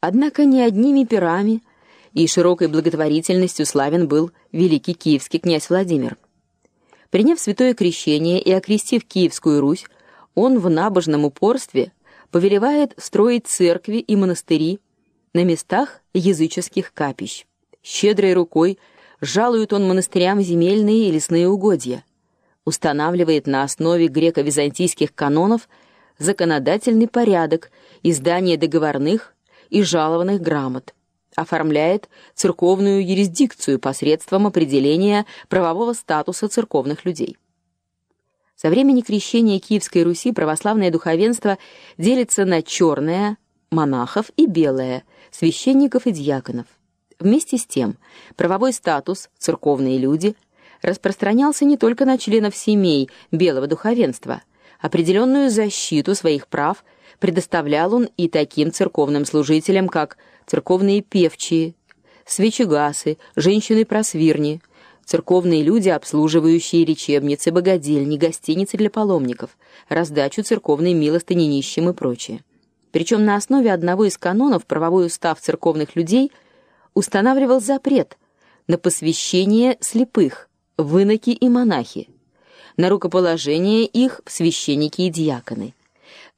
Однако не одними пирами и широкой благотворительностью славен был великий киевский князь Владимир. Приняв святое крещение и окрестив Киевскую Русь, он в набожном упорстве повелевает строить церкви и монастыри на местах языческих капищ. Щедрой рукой жалует он монастырям земельные и лесные угодья, устанавливает на основе греко-византийских канонов законодательный порядок издания договорных и жалованных грамот, оформляет церковную юрисдикцию посредством определения правового статуса церковных людей. Со времени крещения Киевской Руси православное духовенство делится на черное монахов и белое священников и диаконов. Вместе с тем, правовой статус церковные люди распространялся не только на членов семей белого духовенства. Определенную защиту своих прав предоставлял он и таким церковным служителям, как церковные певчие, свечегасы, женщины-просвирни, церковные люди, обслуживающие лечебницы, богадельни, гостиницы для паломников, раздачу церковной милостыни нищим и прочее. Причем на основе одного из канонов правовой устав церковных людей – устанавливал запрет на посвящение слепых, выноки и монахи, на рукоположение их в священники и диаконы.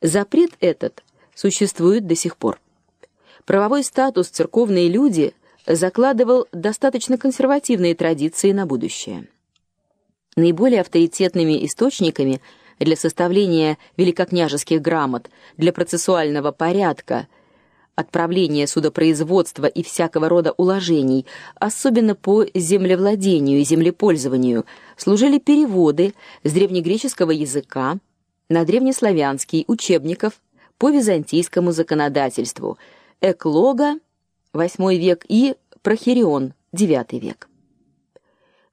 Запрет этот существует до сих пор. Правовой статус церковные люди закладывал достаточно консервативные традиции на будущее. Наиболее авторитетными источниками для составления великокняжеских грамот для процессуального порядка – отправления судопроизводства и всякого рода уложений, особенно по землевладению и землепользованию, служили переводы с древнегреческого языка на древнеславянский учебников по византийскому законодательству Эклога (8 век и Прохирион (9 век).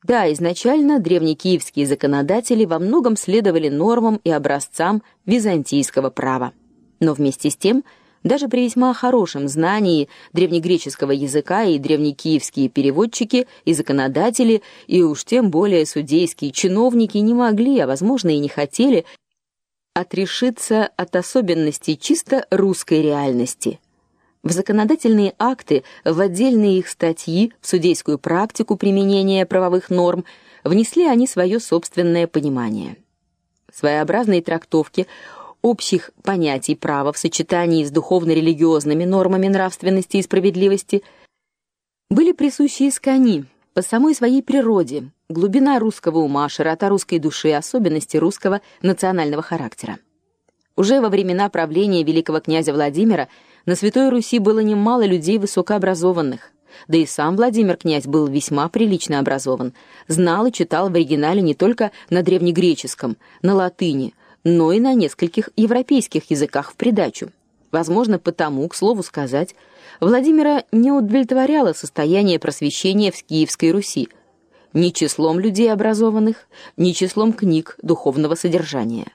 Да, изначально древнекиевские законодатели во многом следовали нормам и образцам византийского права. Но вместе с тем даже при весьма хорошем знании древнегреческого языка и древнекиевские переводчики и законодатели, и уж тем более судейские чиновники не могли, а возможно и не хотели отрешиться от особенностей чисто русской реальности. В законодательные акты, в отдельные их статьи, в судейскую практику применения правовых норм внесли они свое собственное понимание. Своеобразные трактовки общих понятий права в сочетании с духовно-религиозными нормами нравственности и справедливости были присущи искони по самой своей природе, глубина русского ума, широта русской души, особенности русского национального характера. Уже во времена правления великого князя Владимира на Святой Руси было немало людей высокообразованных. Да и сам Владимир князь был весьма прилично образован, знал и читал в оригинале не только на древнегреческом, на латыни, но и на нескольких европейских языках в придачу. Возможно, потому, к слову сказать, Владимира не удовлетворяло состояние просвещения в Киевской Руси ни числом людей образованных, ни числом книг духовного содержания.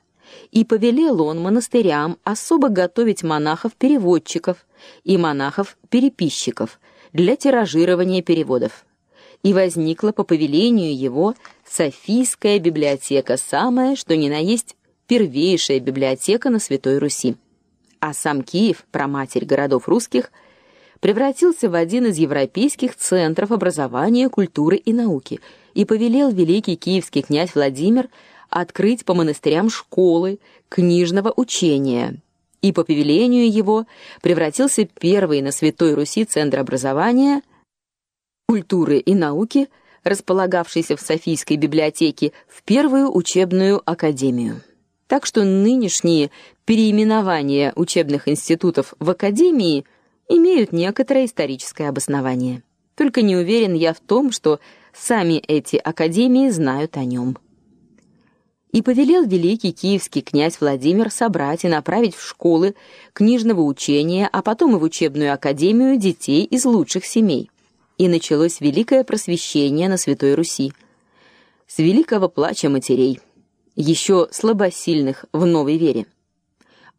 И повелел он монастырям особо готовить монахов-переводчиков и монахов-переписчиков для тиражирования переводов. И возникла по повелению его Софийская библиотека, самая, что ни на есть первейшая библиотека на Святой Руси. А сам Киев, проматерь городов русских, превратился в один из европейских центров образования, культуры и науки, и повелел великий киевский князь Владимир открыть по монастырям школы книжного учения. И по повелению его превратился первый на Святой Руси центр образования, культуры и науки, располагавшийся в Софийской библиотеке, в первую учебную академию. Так что нынешние переименования учебных институтов в академии имеют некоторое историческое обоснование. Только не уверен я в том, что сами эти академии знают о нем. И повелел великий киевский князь Владимир собрать и направить в школы книжного учения, а потом и в учебную академию детей из лучших семей. И началось великое просвещение на Святой Руси. С великого плача матерей еще слабосильных в новой вере.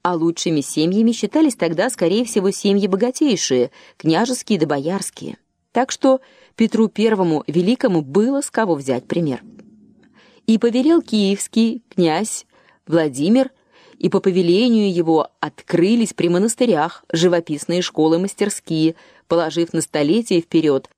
А лучшими семьями считались тогда, скорее всего, семьи богатейшие, княжеские да боярские. Так что Петру I великому было с кого взять пример. И повелел киевский князь Владимир и по повелению его открылись при монастырях живописные школы-мастерские, положив на столетия вперед